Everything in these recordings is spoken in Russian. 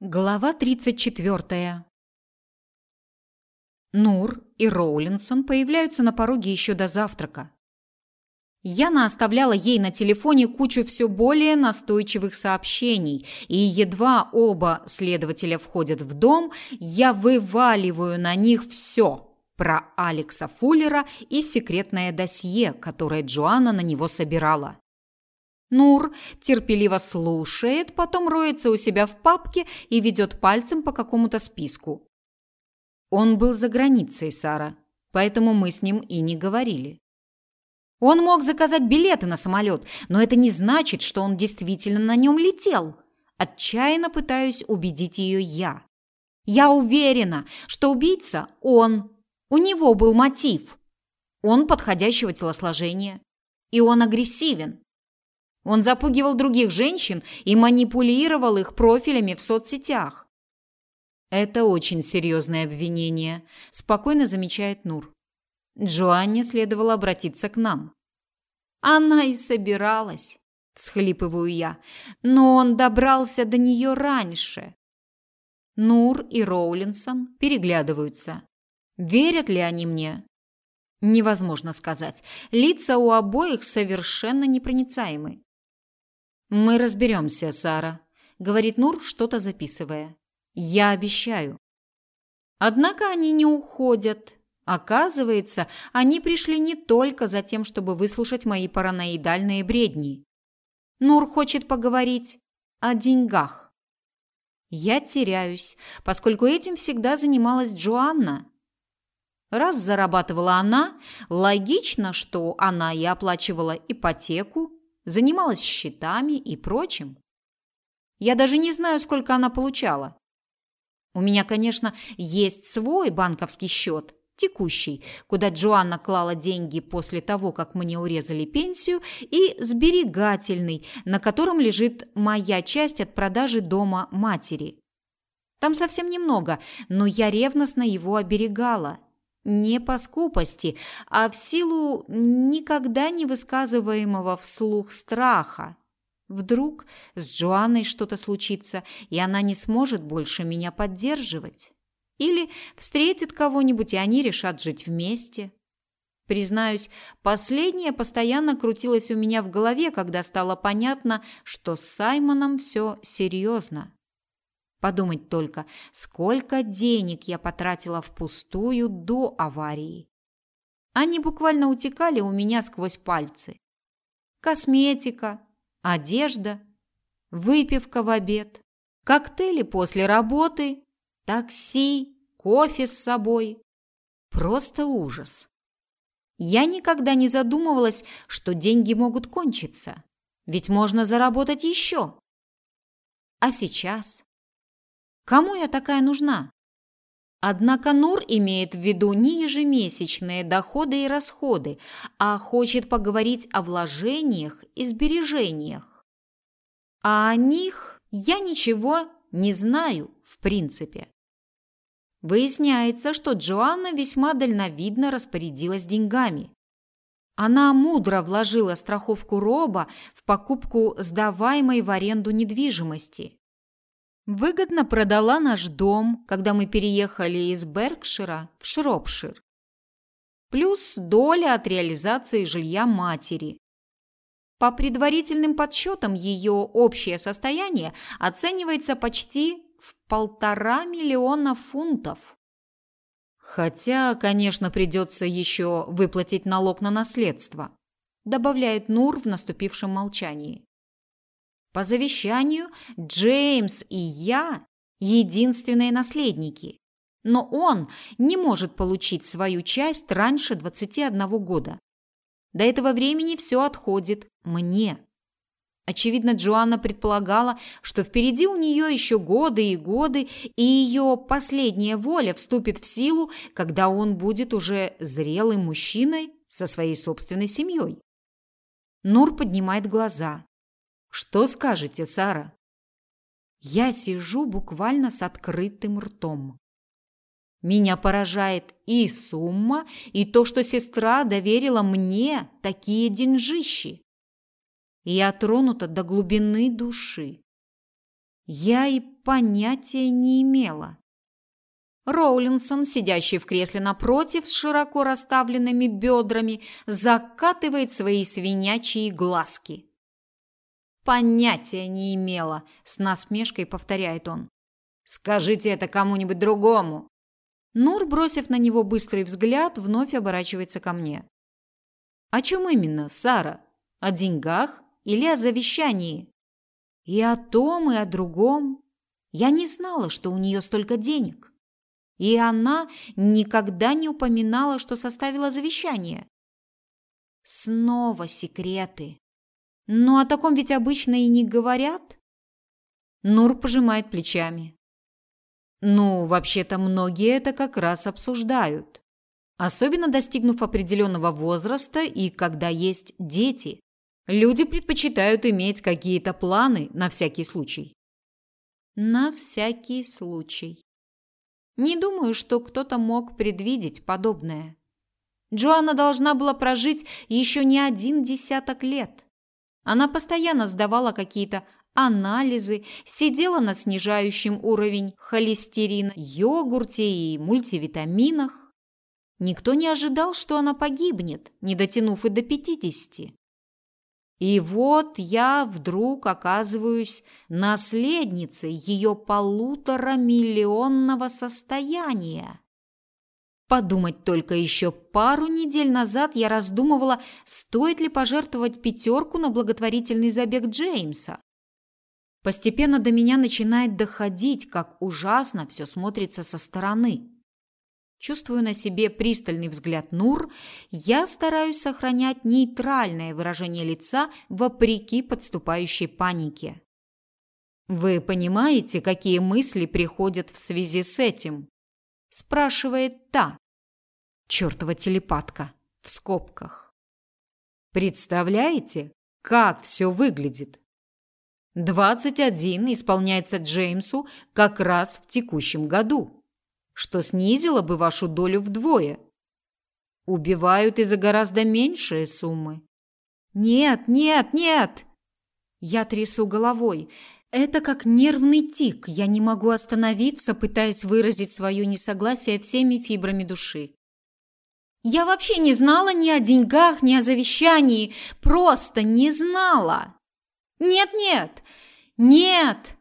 Глава 34. Нур и Роулинсон появляются на пороге еще до завтрака. Яна оставляла ей на телефоне кучу все более настойчивых сообщений, и едва оба следователя входят в дом, я вываливаю на них все про Алекса Фуллера и секретное досье, которое Джоанна на него собирала. Нур терпеливо слушает, потом роется у себя в папке и ведет пальцем по какому-то списку. Он был за границей, Сара, поэтому мы с ним и не говорили. Он мог заказать билеты на самолет, но это не значит, что он действительно на нем летел. Отчаянно пытаюсь убедить ее я. Я уверена, что убийца он. У него был мотив. Он подходящего телосложения. И он агрессивен. Он запугивал других женщин и манипулировал их профилями в соцсетях. Это очень серьезное обвинение, спокойно замечает Нур. Джоанне следовало обратиться к нам. Она и собиралась, всхлипываю я, но он добрался до нее раньше. Нур и Роулинсон переглядываются. Верят ли они мне? Невозможно сказать. Лица у обоих совершенно непроницаемы. Мы разберемся, Сара, говорит Нур, что-то записывая. Я обещаю. Однако они не уходят. Оказывается, они пришли не только за тем, чтобы выслушать мои параноидальные бредни. Нур хочет поговорить о деньгах. Я теряюсь, поскольку этим всегда занималась Джоанна. Раз зарабатывала она, логично, что она и оплачивала ипотеку, занималась счетами и прочим. Я даже не знаю, сколько она получала. У меня, конечно, есть свой банковский счет, текущий, куда Джоанна клала деньги после того, как мне урезали пенсию, и сберегательный, на котором лежит моя часть от продажи дома матери. Там совсем немного, но я ревностно его оберегала – не по скупости, а в силу никогда не высказываемого вслух страха. Вдруг с Джоанной что-то случится, и она не сможет больше меня поддерживать. Или встретит кого-нибудь, и они решат жить вместе. Признаюсь, последнее постоянно крутилось у меня в голове, когда стало понятно, что с Саймоном все серьезно. Подумать только, сколько денег я потратила впустую до аварии. Они буквально утекали у меня сквозь пальцы. Косметика, одежда, выпивка в обед, коктейли после работы, такси, кофе с собой. Просто ужас. Я никогда не задумывалась, что деньги могут кончиться. Ведь можно заработать еще. А сейчас Кому я такая нужна? Однако Нур имеет в виду не ежемесячные доходы и расходы, а хочет поговорить о вложениях и сбережениях. А о них я ничего не знаю, в принципе. Выясняется, что Джоанна весьма дальновидно распорядилась деньгами. Она мудро вложила страховку Роба в покупку сдаваемой в аренду недвижимости. Выгодно продала наш дом, когда мы переехали из Беркшира в Шропшир. Плюс доля от реализации жилья матери. По предварительным подсчетам ее общее состояние оценивается почти в полтора миллиона фунтов. Хотя, конечно, придется еще выплатить налог на наследство, добавляет Нур в наступившем молчании. По завещанию Джеймс и я единственные наследники. Но он не может получить свою часть раньше 21 года. До этого времени все отходит мне. Очевидно, Джоанна предполагала, что впереди у нее еще годы и годы, и ее последняя воля вступит в силу, когда он будет уже зрелым мужчиной со своей собственной семьей. Нур поднимает глаза. Что скажете, Сара? Я сижу буквально с открытым ртом. Меня поражает и сумма, и то, что сестра доверила мне такие деньжищи. Я тронута до глубины души. Я и понятия не имела. Роулинсон, сидящий в кресле напротив с широко расставленными бедрами, закатывает свои свинячьи глазки. Понятия не имела, с насмешкой повторяет он. Скажите это кому-нибудь другому. Нур, бросив на него быстрый взгляд, вновь оборачивается ко мне. О чем именно, Сара? О деньгах или о завещании? И о том, и о другом. Я не знала, что у нее столько денег. И она никогда не упоминала, что составила завещание. Снова секреты. Но о таком ведь обычно и не говорят. Нур пожимает плечами. Ну, вообще-то многие это как раз обсуждают. Особенно достигнув определенного возраста и когда есть дети. Люди предпочитают иметь какие-то планы на всякий случай. На всякий случай. Не думаю, что кто-то мог предвидеть подобное. Джоанна должна была прожить еще не один десяток лет. Она постоянно сдавала какие-то анализы, сидела на снижающем уровень холестерина, йогурте и мультивитаминах. Никто не ожидал, что она погибнет, не дотянув и до пятидесяти. И вот я вдруг оказываюсь наследницей ее полуторамиллионного состояния. Подумать только еще пару недель назад я раздумывала, стоит ли пожертвовать пятерку на благотворительный забег Джеймса. Постепенно до меня начинает доходить, как ужасно все смотрится со стороны. Чувствуя на себе пристальный взгляд Нур, я стараюсь сохранять нейтральное выражение лица вопреки подступающей панике. Вы понимаете, какие мысли приходят в связи с этим? Спрашивает та. Чёртова телепатка в скобках. Представляете, как все выглядит? 21 исполняется Джеймсу как раз в текущем году что снизило бы вашу долю вдвое. Убивают и за гораздо меньшие суммы. Нет, нет, нет. Я трясу головой. Это как нервный тик. Я не могу остановиться, пытаясь выразить свое несогласие всеми фибрами души. Я вообще не знала ни о деньгах, ни о завещании, просто не знала. Нет, нет. Нет.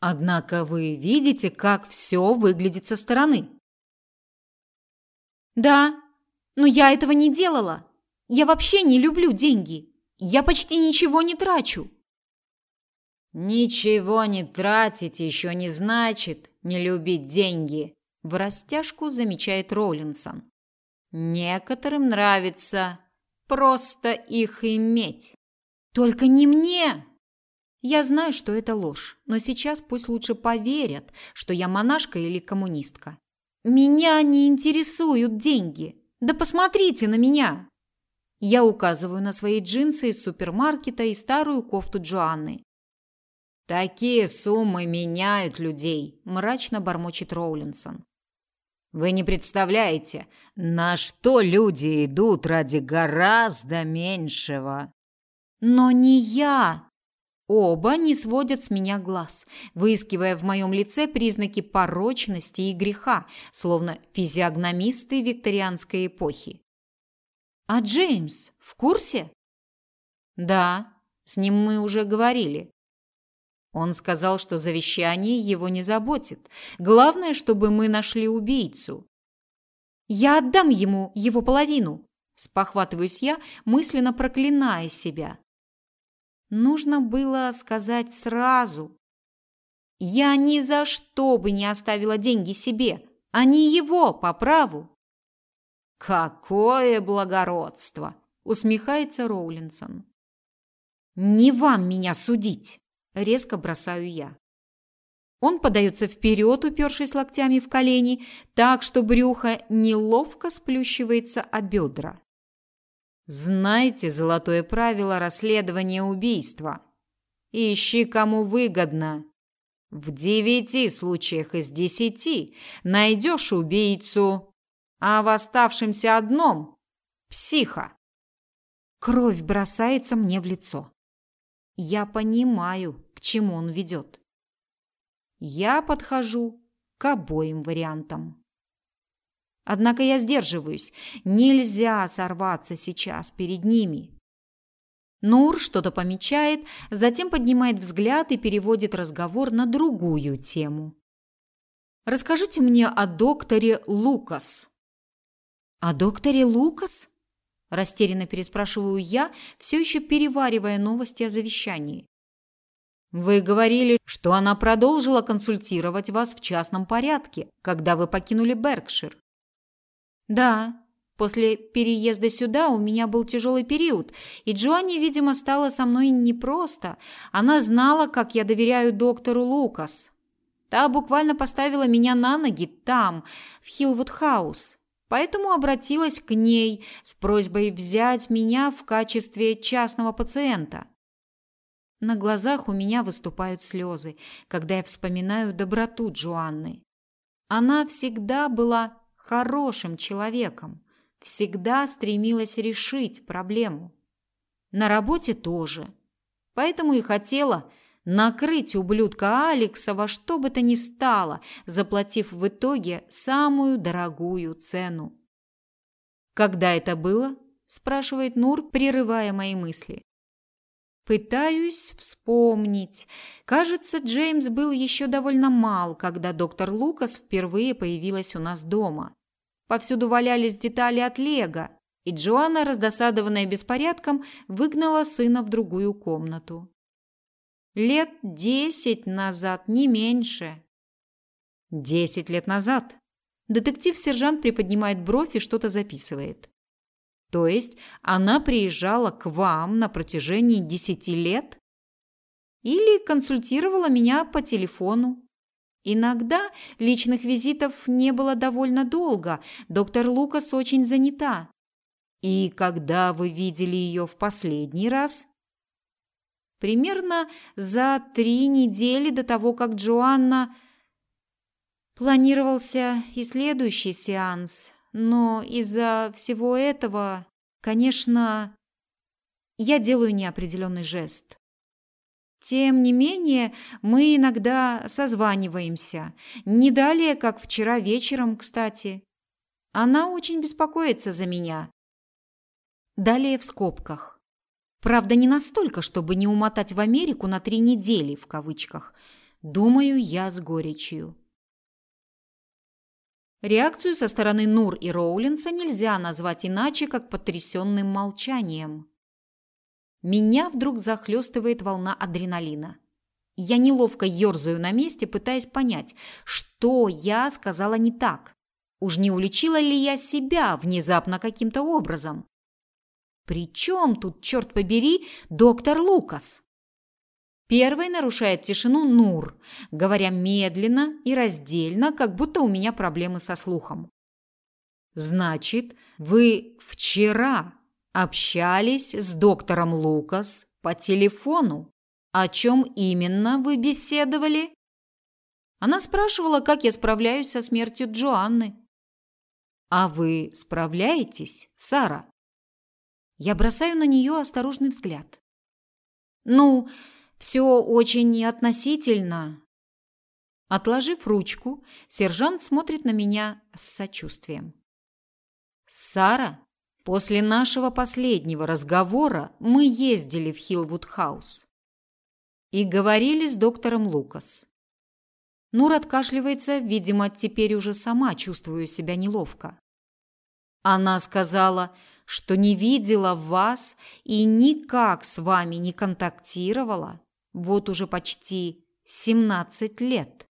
Однако вы видите, как все выглядит со стороны. Да, но я этого не делала. Я вообще не люблю деньги. Я почти ничего не трачу. Ничего не тратить еще не значит не любить деньги, в растяжку замечает Роллинсон. Некоторым нравится просто их иметь. Только не мне. Я знаю, что это ложь, но сейчас пусть лучше поверят, что я монашка или коммунистка. Меня не интересуют деньги. Да посмотрите на меня. Я указываю на свои джинсы из супермаркета и старую кофту Джоанны. Такие суммы меняют людей, мрачно бормочет Роулинсон. Вы не представляете, на что люди идут ради гораздо меньшего. Но не я, Оба не сводят с меня глаз, выискивая в моем лице признаки порочности и греха, словно физиогномисты викторианской эпохи. А Джеймс в курсе? Да, с ним мы уже говорили. Он сказал, что завещание его не заботит. Главное, чтобы мы нашли убийцу. Я отдам ему его половину, спохватываюсь я, мысленно проклиная себя. Нужно было сказать сразу. Я ни за что бы не оставила деньги себе, а не его по праву. Какое благородство, усмехается Роулинсон. Не вам меня судить, резко бросаю я. Он подается вперед, упершись локтями в колени, так что брюхо неловко сплющивается о бедра. Знаете золотое правило расследования убийства? Ищи, кому выгодно. В девяти случаях из десяти найдешь убийцу, а в оставшемся одном – психа. Кровь бросается мне в лицо. Я понимаю, к чему он ведет. Я подхожу к обоим вариантам. Однако я сдерживаюсь. Нельзя сорваться сейчас перед ними. Нур что-то помечает, затем поднимает взгляд и переводит разговор на другую тему. Расскажите мне о докторе Лукас. О докторе Лукас? растерянно переспрашиваю я, все еще переваривая новости о завещании. Вы говорили, что она продолжила консультировать вас в частном порядке, когда вы покинули Беркшир. Да, После переезда сюда у меня был тяжелый период, и Джоанни, видимо, стала со мной непросто. Она знала, как я доверяю доктору Лукас. Та буквально поставила меня на ноги там, в Хилвуд-хаус. Поэтому обратилась к ней с просьбой взять меня в качестве частного пациента. На глазах у меня выступают слезы, когда я вспоминаю доброту Джоанны. Она всегда была хорошим человеком всегда стремилась решить проблему. На работе тоже. Поэтому и хотела накрыть ублюдка Алекса во что бы то ни стало, заплатив в итоге самую дорогую цену. «Когда это было?» – спрашивает Нур, прерывая мои мысли. Пытаюсь вспомнить. Кажется, Джеймс был еще довольно мал, когда доктор Лукас впервые появилась у нас дома. Повсюду валялись детали от Лего, и Джоанна, раздосадованная беспорядком, выгнала сына в другую комнату. Лет десять назад, не меньше. Десять лет назад. Детектив-сержант приподнимает бровь и что-то записывает. То есть она приезжала к вам на протяжении десяти лет? Или консультировала меня по телефону? Иногда личных визитов не было довольно долго. Доктор Лукас очень занята. И когда вы видели ее в последний раз? Примерно за три недели до того, как Джоанна планировался и следующий сеанс, но из-за всего этого, конечно, я делаю неопределенный жест. Тем не менее, мы иногда созваниваемся. Не далее, как вчера вечером, кстати. Она очень беспокоится за меня. Далее в скобках. Правда, не настолько, чтобы не умотать в Америку на три недели, в кавычках. Думаю я с горечью. Реакцию со стороны Нур и Роулинса нельзя назвать иначе, как потрясенным молчанием. Меня вдруг захлестывает волна адреналина. Я неловко ерзаю на месте, пытаясь понять, что я сказала не так. Уж не уличила ли я себя внезапно каким-то образом? Причем тут, черт побери, доктор Лукас? Первый нарушает тишину Нур, говоря медленно и раздельно, как будто у меня проблемы со слухом. Значит, вы вчера общались с доктором Лукас по телефону. О чем именно вы беседовали? Она спрашивала, как я справляюсь со смертью Джоанны. А вы справляетесь, Сара? Я бросаю на нее осторожный взгляд. Ну, все очень относительно. Отложив ручку, сержант смотрит на меня с сочувствием. Сара, После нашего последнего разговора мы ездили в Хилвуд-хаус и говорили с доктором Лукас. Нур откашливается, видимо, теперь уже сама чувствую себя неловко. Она сказала, что не видела вас и никак с вами не контактировала вот уже почти 17 лет.